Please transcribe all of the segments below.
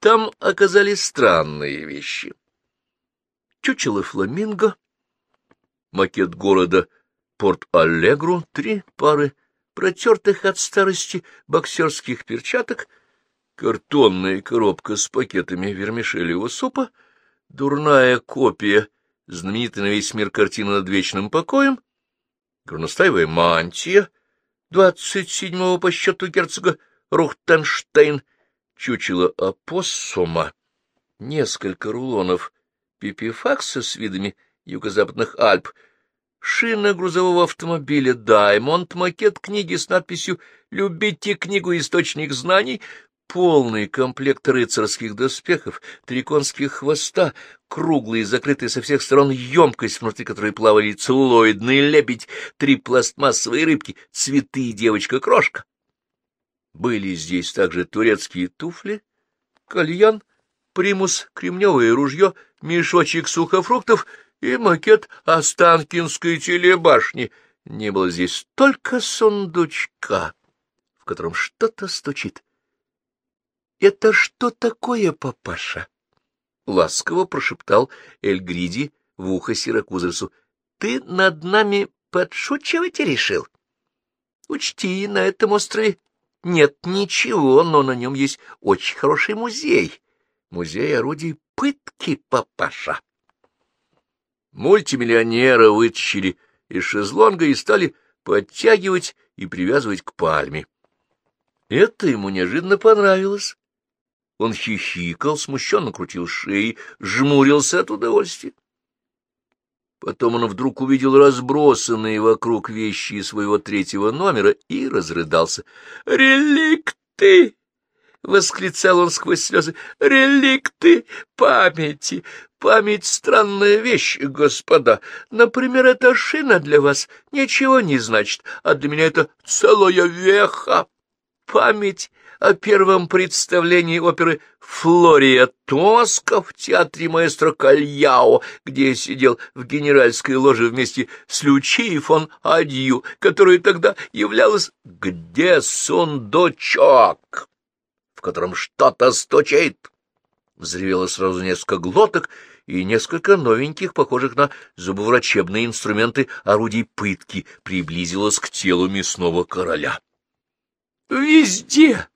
Там оказались странные вещи. Чучело фламинго, макет города Порт-Аллегру, три пары протертых от старости боксерских перчаток, картонная коробка с пакетами вермишелевого супа, дурная копия знаменитой на весь мир картины над вечным покоем, горностаевая мантия двадцать седьмого по счету герцога Рухтенштейн, чучело опоссума, несколько рулонов пипифакса с видами юго-западных Альп, шина грузового автомобиля «Даймонд», макет книги с надписью «Любите книгу. Источник знаний», полный комплект рыцарских доспехов, три конских хвоста, круглые, закрытые со всех сторон емкость, внутри которой плавали целлулоидный лебедь, три пластмассовые рыбки, цветы и девочка-крошка. Были здесь также турецкие туфли, кальян, примус, кремневое ружье, мешочек сухофруктов и макет Останкинской телебашни. Не было здесь только сундучка, в котором что-то стучит. — Это что такое, папаша? — ласково прошептал Эльгриди в ухо Сиракузерсу. — Ты над нами подшучивать решил? Учти, на этом острове нет ничего, но на нем есть очень хороший музей. Музей орудий пытки, папаша. Мультимиллионера вытащили из шезлонга и стали подтягивать и привязывать к пальме. Это ему неожиданно понравилось. Он хихикал, смущенно крутил шеи, жмурился от удовольствия. Потом он вдруг увидел разбросанные вокруг вещи своего третьего номера и разрыдался. «Реликты!» — восклицал он сквозь слезы. «Реликты памяти! Память — странная вещь, господа. Например, эта шина для вас ничего не значит, а для меня это целая веха. Память о первом представлении оперы «Флория Тоска» в театре маэстро Кальяо, где я сидел в генеральской ложе вместе с Лючией фон Адью, которая тогда являлась «Где сундучок?» в котором что-то стучит. Взревело сразу несколько глоток и несколько новеньких, похожих на зубоврачебные инструменты орудий пытки, приблизилось к телу мясного короля. «Везде!»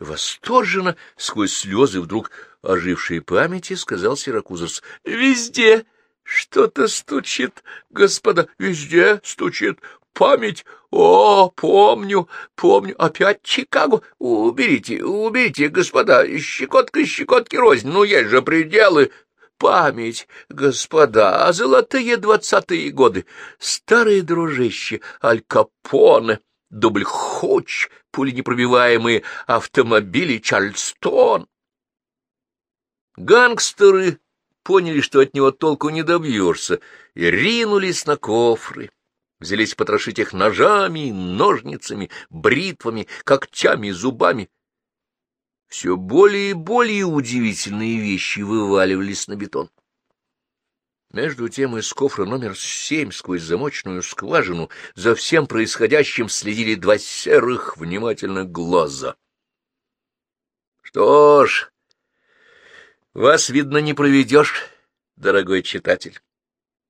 Восторженно, сквозь слезы вдруг ожившей памяти, сказал Сиракузовс. — Везде что-то стучит, господа, везде стучит. Память, о, помню, помню, опять Чикаго. Уберите, уберите, господа, щекотка щекотки рознь, ну есть же пределы. Память, господа, золотые двадцатые годы, старые дружище, Аль Капоне, дубль Хоч, пуленепробиваемые автомобили Чарльстон. Гангстеры поняли, что от него толку не добьешься, и ринулись на кофры. Взялись потрошить их ножами, ножницами, бритвами, когтями, зубами. Все более и более удивительные вещи вываливались на бетон. Между тем из кофра номер семь сквозь замочную скважину за всем происходящим следили два серых внимательных глаза. Что ж, вас, видно, не проведешь, дорогой читатель.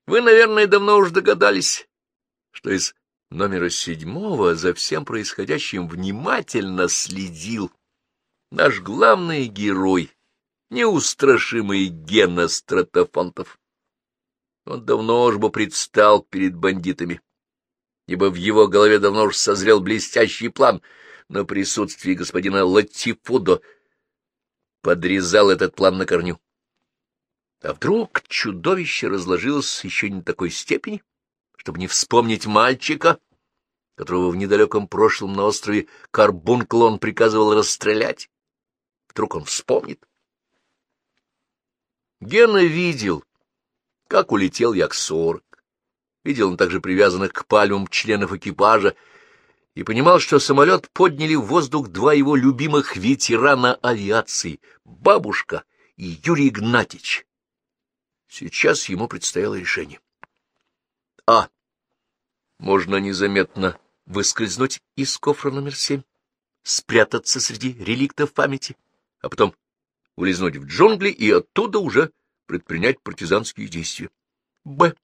Вы, наверное, давно уж догадались, что из номера седьмого за всем происходящим внимательно следил наш главный герой, неустрашимый Гена Стратофонтов он давно уж бы предстал перед бандитами, ибо в его голове давно уж созрел блестящий план, но присутствие господина Латифудо подрезал этот план на корню. А вдруг чудовище разложилось еще не такой степени, чтобы не вспомнить мальчика, которого в недалеком прошлом на острове Карбункл он приказывал расстрелять. Вдруг он вспомнит. Гена видел, как улетел Як-40. Видел он также привязанных к пальмам членов экипажа и понимал, что самолет подняли в воздух два его любимых ветерана авиации — бабушка и Юрий Игнатьич. Сейчас ему предстояло решение. А. Можно незаметно выскользнуть из кофра номер семь, спрятаться среди реликтов памяти, а потом улизнуть в джунгли и оттуда уже предпринять партизанские действия. Б.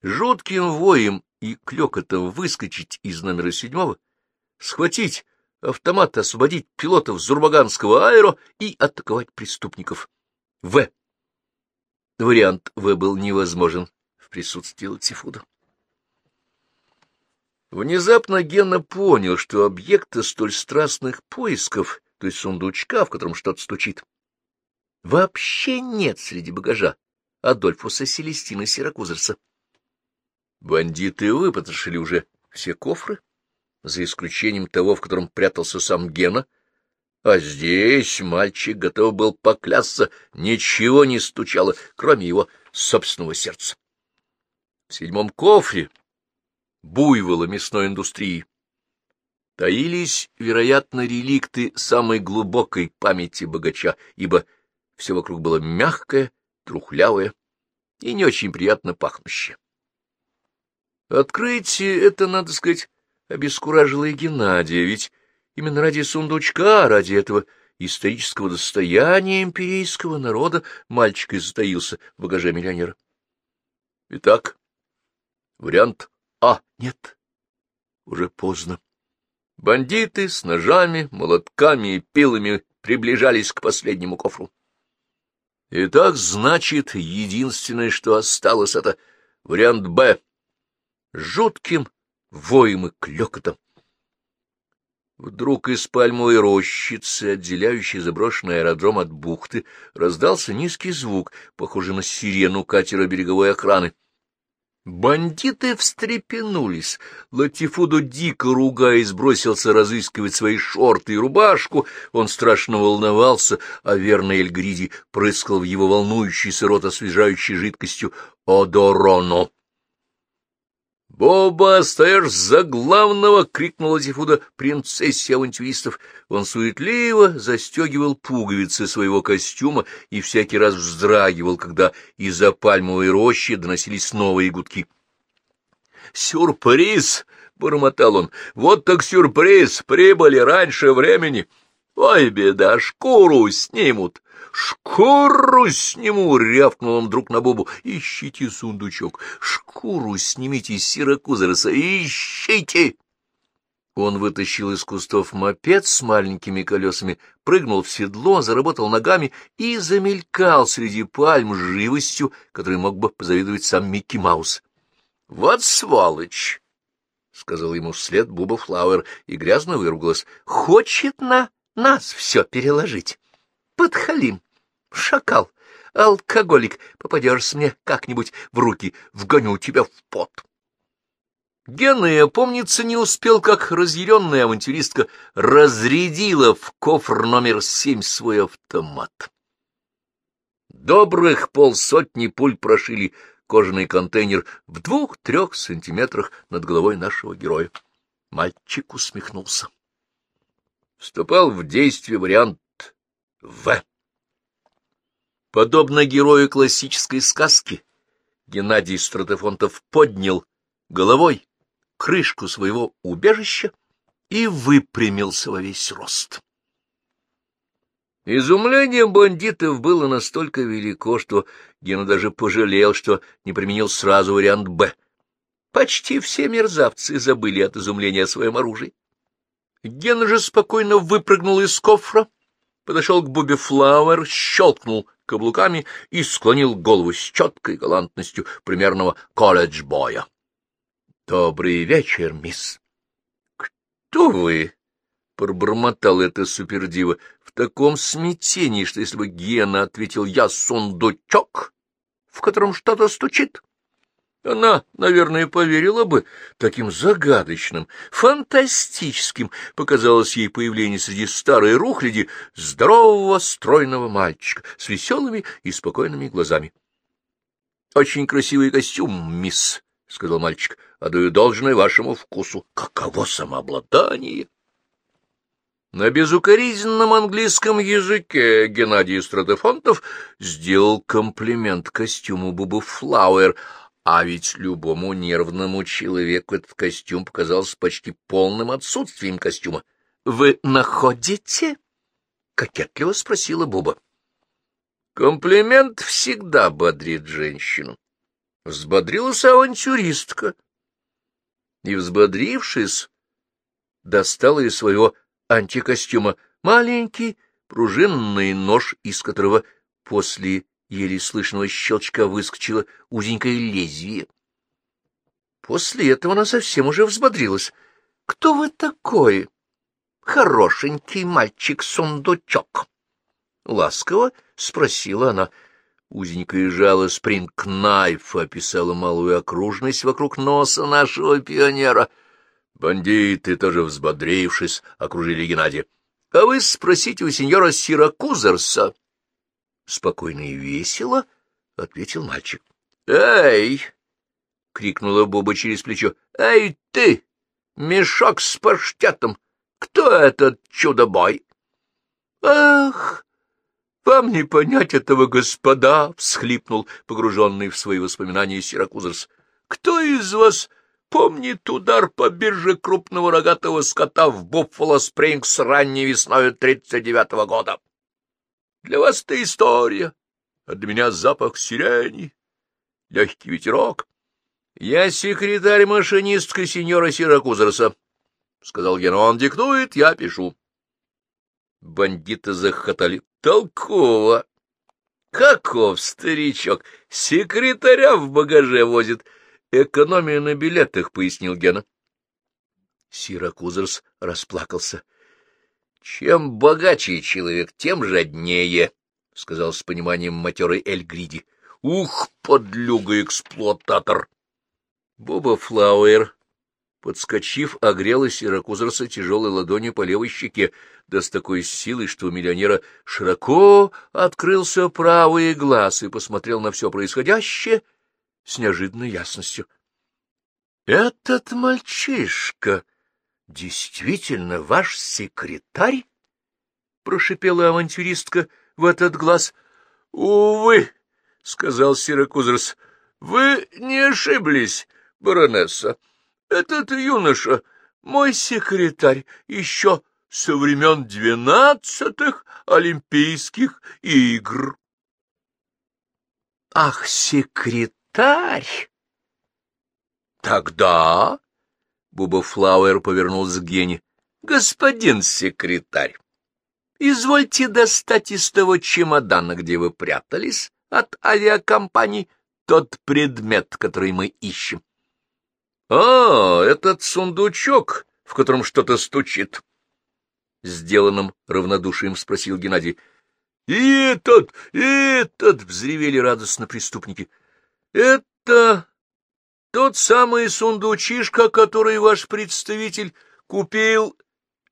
Жутким воем и клёкотом выскочить из номера седьмого, схватить автомат, освободить пилотов Зурбаганского аэро и атаковать преступников. В. Вариант В был невозможен в присутствии Латифуда. Внезапно Гена понял, что объекта столь страстных поисков, то есть сундучка, в котором что-то стучит, вообще нет среди багажа Адольфуса Селестина Сиракузерса. Бандиты выпотрошили уже все кофры, за исключением того, в котором прятался сам Гена, а здесь мальчик готов был поклясться, ничего не стучало, кроме его собственного сердца. В седьмом кофре буйвола мясной индустрии таились, вероятно, реликты самой глубокой памяти богача, ибо все вокруг было мягкое, трухлявое и не очень приятно пахнущее. Открытие это, надо сказать, обескуражило и Геннадия, ведь именно ради сундучка, ради этого исторического достояния империйского народа мальчик и затаился в багаже миллионера. Итак, вариант А нет, уже поздно. Бандиты с ножами, молотками и пилами приближались к последнему кофру. Итак, значит, единственное, что осталось, это вариант «Б» жутким воем и клёкотом. Вдруг из пальмовой рощицы, отделяющей заброшенный аэродром от бухты, раздался низкий звук, похожий на сирену катера береговой охраны. Бандиты встрепенулись. Латифуду, дико ругаясь, бросился разыскивать свои шорты и рубашку. Он страшно волновался, а верный Эльгриди прыскал в его волнующийся рот освежающей жидкостью «Одороно». «Боба, стоишь за главного!» — крикнула Зифуда принцессе авантюристов. Он суетливо застегивал пуговицы своего костюма и всякий раз вздрагивал, когда из-за пальмовой рощи доносились новые гудки. «Сюрприз!» — бормотал он. «Вот так сюрприз! Прибыли раньше времени! Ой, беда, шкуру снимут!» «Шкуру сниму!» — рявкнул он вдруг на Бобу. «Ищите сундучок! Шкуру снимите с Сиракузереса! Ищите!» Он вытащил из кустов мопед с маленькими колесами, прыгнул в седло, заработал ногами и замелькал среди пальм живостью, которой мог бы позавидовать сам Микки Маус. — Вот сволочь! — сказал ему вслед Буба Флауэр и грязно выругалась. — Хочет на нас все переложить подхалим, шакал, алкоголик, попадешь мне как-нибудь в руки, вгоню тебя в пот. Гена и опомниться не успел, как разъяренная авантюристка разрядила в кофр номер семь свой автомат. Добрых полсотни пуль прошили кожаный контейнер в двух-трех сантиметрах над головой нашего героя. Мальчик усмехнулся. Вступал в действие вариант в. Подобно герою классической сказки, Геннадий Стратофонтов поднял головой крышку своего убежища и выпрямился во весь рост. Изумление бандитов было настолько велико, что Гена даже пожалел, что не применил сразу вариант «Б». Почти все мерзавцы забыли от изумления о своем оружии. Гена же спокойно выпрыгнул из кофра, подошел к Буби Флауэр, щелкнул каблуками и склонил голову с четкой галантностью примерного колледж-боя. — Добрый вечер, мисс. — Кто вы? — пробормотал это супердива в таком смятении, что если бы Гена ответил «Я сундучок», в котором что-то стучит, она, наверное, поверила бы, таким загадочным, фантастическим показалось ей появление среди старой рухляди здорового, стройного мальчика с веселыми и спокойными глазами. — Очень красивый костюм, мисс, — сказал мальчик, — отдаю должное вашему вкусу. Каково самообладание! На безукоризненном английском языке Геннадий Стратофонтов сделал комплимент костюму Бубу Флауэр — а ведь любому нервному человеку этот костюм показался почти полным отсутствием костюма. — Вы находите? — кокетливо спросила Буба. Комплимент всегда бодрит женщину. Взбодрилась авантюристка. И, взбодрившись, достала из своего антикостюма маленький пружинный нож, из которого после еле слышного щелчка выскочило узенькое лезвие. После этого она совсем уже взбодрилась. — Кто вы такой? — Хорошенький мальчик-сундучок. Ласково спросила она. Узенькое жало спринг-найф описала малую окружность вокруг носа нашего пионера. Бандиты, тоже взбодрившись, окружили Геннадия. — А вы спросите у сеньора Сиракузерса. — Спокойно и весело, — ответил мальчик. — Эй! — крикнула Буба через плечо. — Эй, ты! Мешок с паштетом! Кто этот чудо-бой? — Ах! Вам не понять этого, господа! — всхлипнул, погруженный в свои воспоминания Сиракузерс. — Кто из вас помнит удар по бирже крупного рогатого скота в Буффало-Спрингс ранней весной тридцать девятого года? Для вас это история, а для меня запах сирени, легкий ветерок. Я секретарь машинистка сеньора Сиракузерса, — сказал Гена. Он диктует, я пишу. Бандиты захохотали. Толково. Каков старичок, секретаря в багаже возит. Экономия на билетах, — пояснил Гена. Сиракузерс расплакался. — Чем богаче человек, тем жаднее, — сказал с пониманием матерый Эль Гриди. — Ух, подлюга-эксплуататор! Боба Флауэр, подскочив, огрела Сиракузерса тяжелой ладонью по левой щеке, да с такой силой, что у миллионера широко открылся правый глаз и посмотрел на все происходящее с неожиданной ясностью. — Этот мальчишка действительно ваш секретарь? — прошипела авантюристка в этот глаз. — Увы, — сказал Сиракузерс, — вы не ошиблись баронесса. Этот юноша — мой секретарь еще со времен двенадцатых Олимпийских игр. — Ах, секретарь! — Тогда... — Буба Флауэр повернулся к Гене. — Господин секретарь, извольте достать из того чемодана, где вы прятались от авиакомпании, тот предмет, который мы ищем. «А, этот сундучок, в котором что-то стучит!» Сделанным равнодушием спросил Геннадий. «И этот, и этот!» — взревели радостно преступники. «Это тот самый сундучишка, который ваш представитель купил,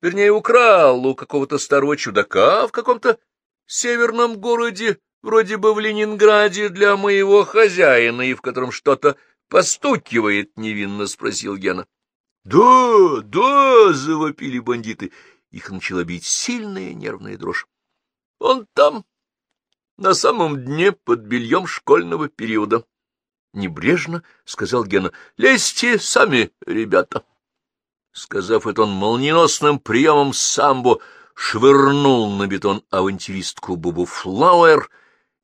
вернее, украл у какого-то старого чудака в каком-то северном городе, вроде бы в Ленинграде, для моего хозяина, и в котором что-то постукивает? — невинно спросил Гена. — Да, да! — завопили бандиты. Их начала бить сильная нервная дрожь. — Он там, на самом дне, под бельем школьного периода. Небрежно сказал Гена. — Лезьте сами, ребята. Сказав это, он молниеносным приемом самбо швырнул на бетон авантюристку Бубу Флауэр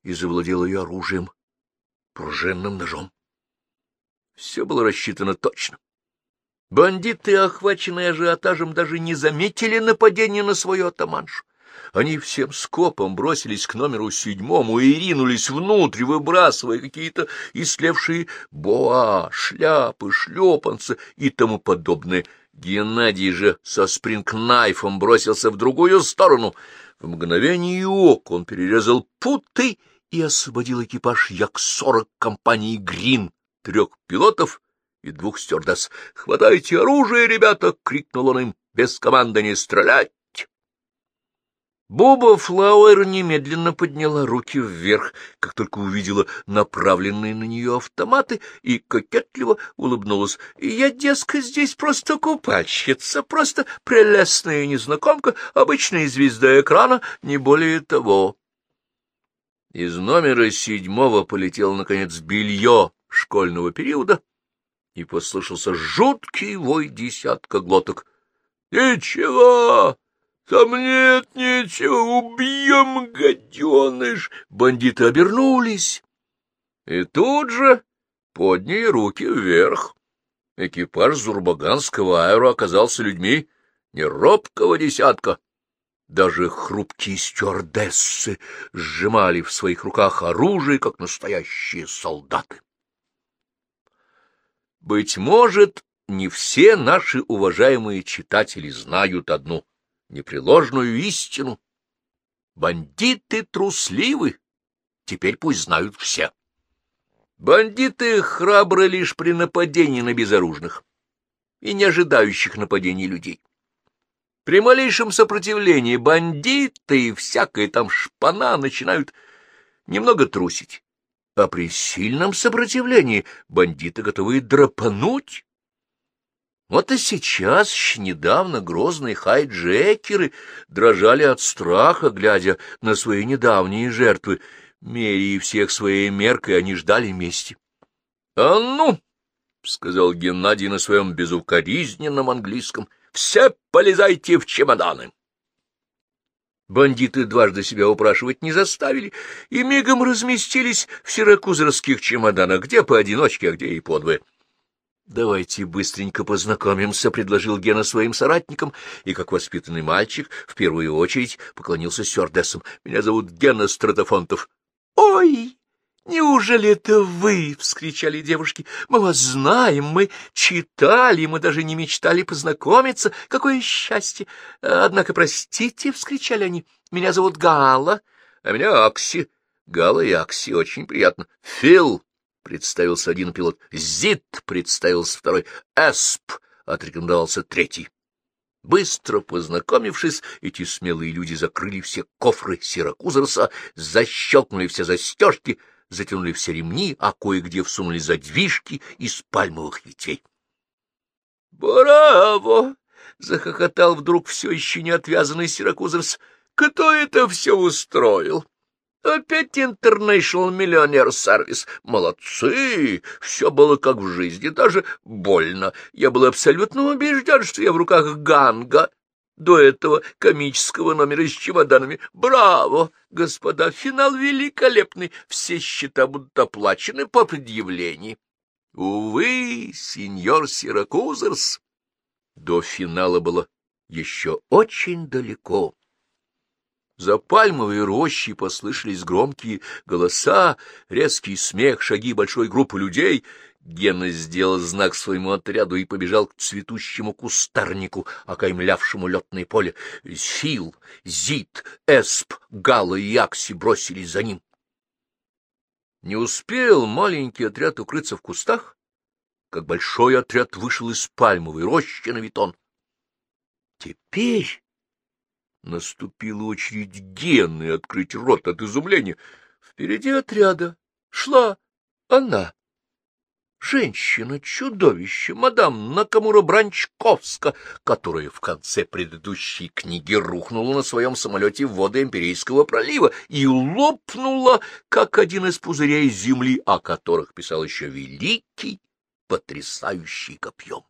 и завладел ее оружием, пружинным ножом. Все было рассчитано точно. Бандиты, охваченные ажиотажем, даже не заметили нападения на свою атаманшу. Они всем скопом бросились к номеру седьмому и ринулись внутрь, выбрасывая какие-то истлевшие боа, шляпы, шлепанцы и тому подобное. Геннадий же со спрингнайфом бросился в другую сторону. В мгновение ока он перерезал путы и освободил экипаж Як-40 компании «Грин», трех пилотов и двух стюардесс. «Хватайте оружие, ребята!» — крикнул он им. «Без команды не стрелять!» Боба Флауэр немедленно подняла руки вверх, как только увидела направленные на нее автоматы, и кокетливо улыбнулась. «Я, дескать, здесь просто купальщица, просто прелестная незнакомка, обычная звезда экрана, не более того». Из номера седьмого полетело, наконец, белье школьного периода, и послышался жуткий вой десятка глоток. — Ничего! Там нет ничего, убьем, гаденыш! Бандиты обернулись. И тут же подняли руки вверх. Экипаж Зурбаганского аэро оказался людьми не робкого десятка. Даже хрупкие стюардессы сжимали в своих руках оружие, как настоящие солдаты. Быть может, не все наши уважаемые читатели знают одну непреложную истину. Бандиты трусливы, теперь пусть знают все. Бандиты храбры лишь при нападении на безоружных и не ожидающих нападений людей. При малейшем сопротивлении бандиты и всякая там шпана начинают немного трусить, а при сильном сопротивлении бандиты готовы драпануть вот и сейчас, недавно, грозные хайджекеры дрожали от страха, глядя на свои недавние жертвы. Меряя всех своей меркой, они ждали мести. — А ну! — сказал Геннадий на своем безукоризненном английском. — Все полезайте в чемоданы! Бандиты дважды себя упрашивать не заставили и мигом разместились в сиракузерских чемоданах, где поодиночке, а где и подвое. — Давайте быстренько познакомимся, — предложил Гена своим соратникам, и, как воспитанный мальчик, в первую очередь поклонился стюардессам. — Меня зовут Гена Стратофонтов. — Ой! «Неужели это вы?» — вскричали девушки. «Мы вас знаем, мы читали, мы даже не мечтали познакомиться. Какое счастье! Однако, простите!» — вскричали они. «Меня зовут Гала, а меня Акси. Гала и Акси, очень приятно. Фил!» Представился один пилот. «Зит!» — представился второй. «Эсп!» — отрекомендовался третий. Быстро познакомившись, эти смелые люди закрыли все кофры Сиракузерса, защелкнули все застежки, затянули все ремни, а кое-где всунули задвижки из пальмовых ветвей. «Браво!» — захохотал вдруг все еще не отвязанный Сиракузерс. «Кто это все устроил?» Опять International Millionaire Service. Молодцы! Все было как в жизни, даже больно. Я был абсолютно убежден, что я в руках Ганга до этого комического номера с чемоданами. Браво, господа! Финал великолепный. Все счета будут оплачены по предъявлении. Увы, сеньор Сиракузерс, до финала было еще очень далеко. За пальмовой рощей послышались громкие голоса, резкий смех, шаги большой группы людей. Гена сделал знак своему отряду и побежал к цветущему кустарнику, окаймлявшему летное поле. Сил, Зит, Эсп, Гала и Акси бросились за ним. Не успел маленький отряд укрыться в кустах, как большой отряд вышел из пальмовой рощи на витон. Теперь Наступила очередь Гены открыть рот от изумления. Впереди отряда шла она. Женщина-чудовище, мадам Накамура Бранчковска, которая в конце предыдущей книги рухнула на своем самолете в воды Империйского пролива и лопнула, как один из пузырей земли, о которых писал еще великий, потрясающий копьем.